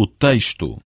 o texto.